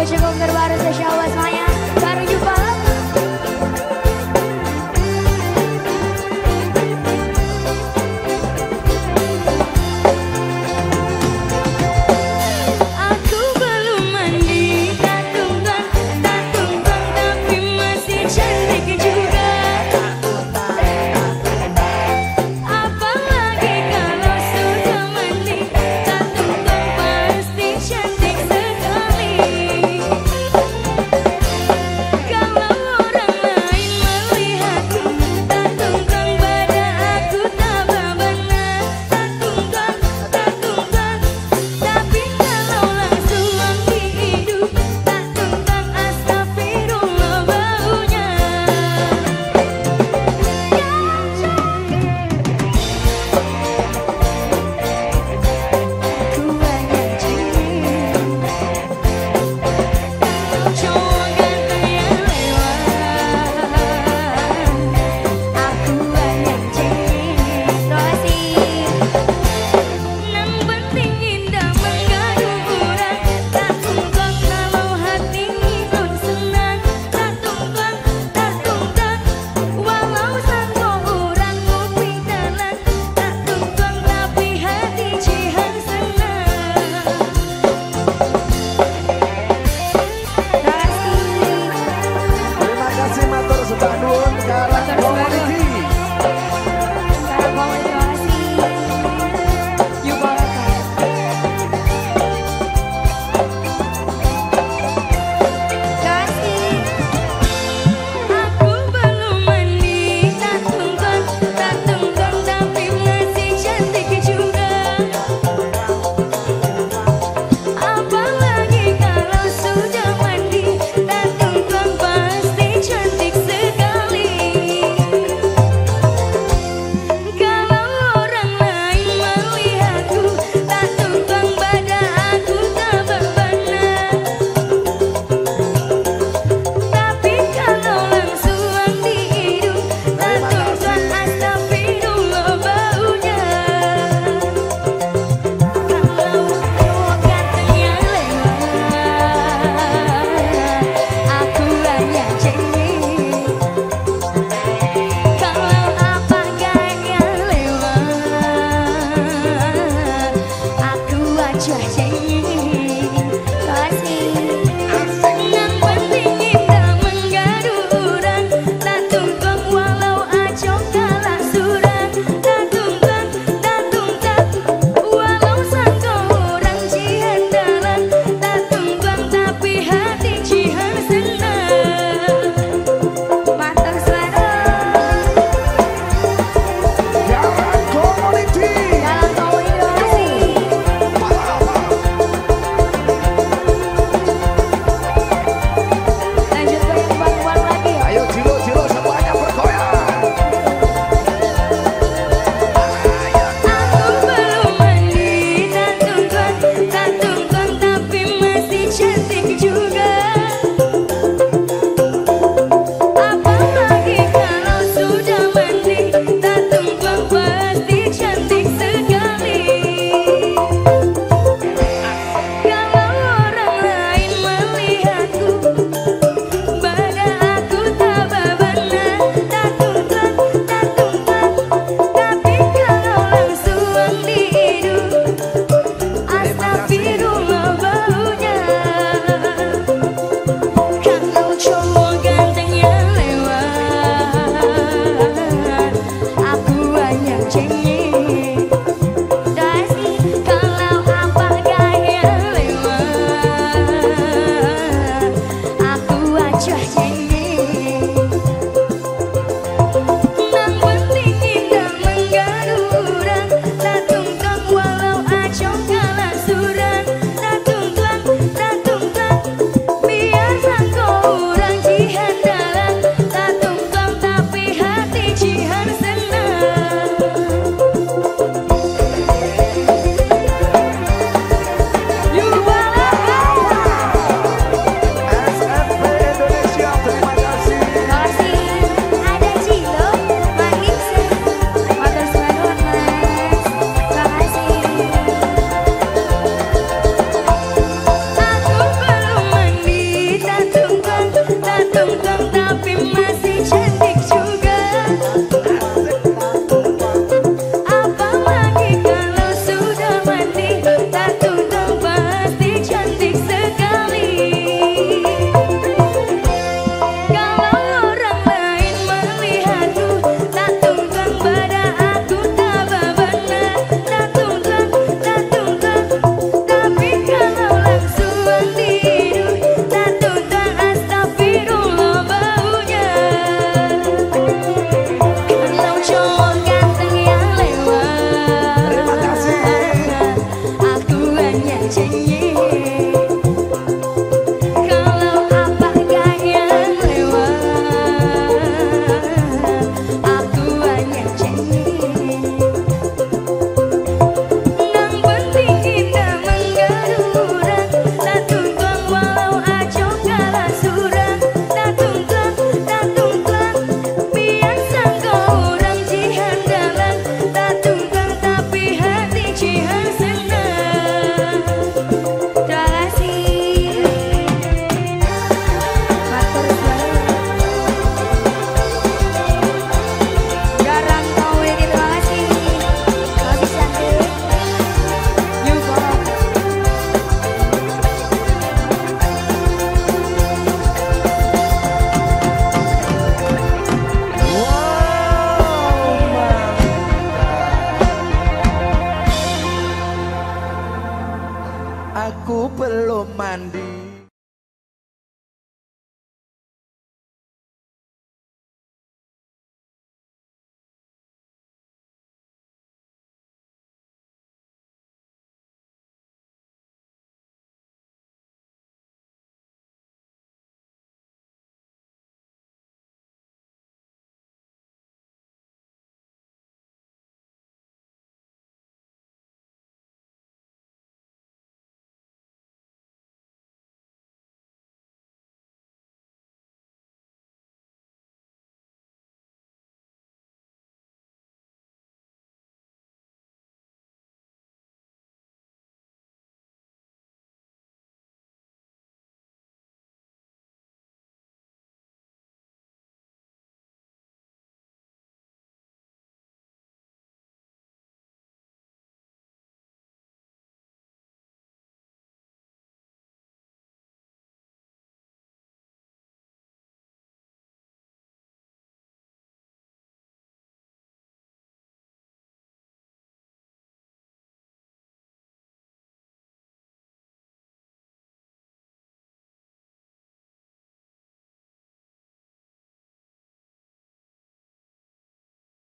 Kaşık ongur barı seşavas maya Joy.